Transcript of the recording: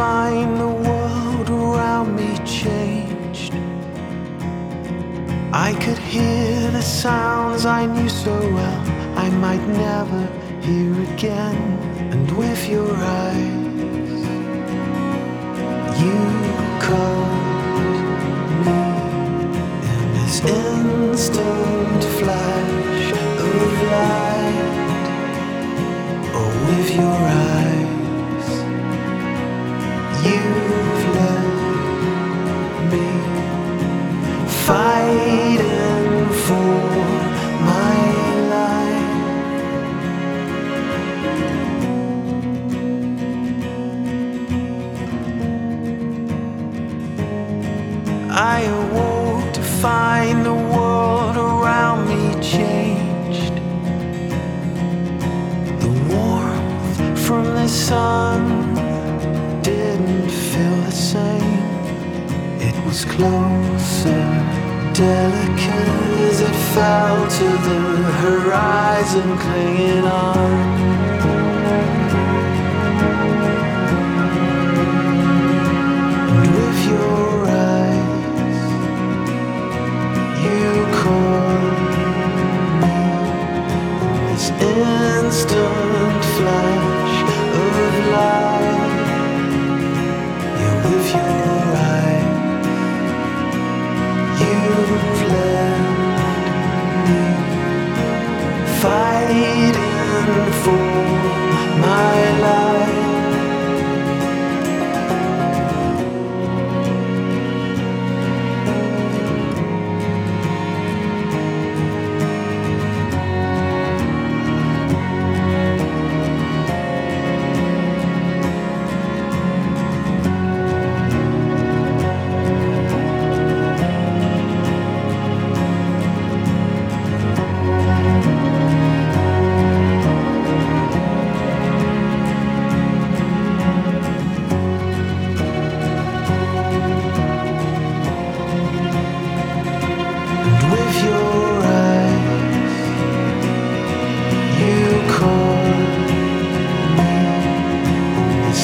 find the world around me changed. I could hear the sounds I knew so well, I might never hear again. And with your eyes, you caught me in this instant flash of light. Oh, with your eyes, I awoke to find the world around me changed. The warmth from the sun didn't feel the same. It was closer, delicate as it fell to the horizon, clinging on. Fighting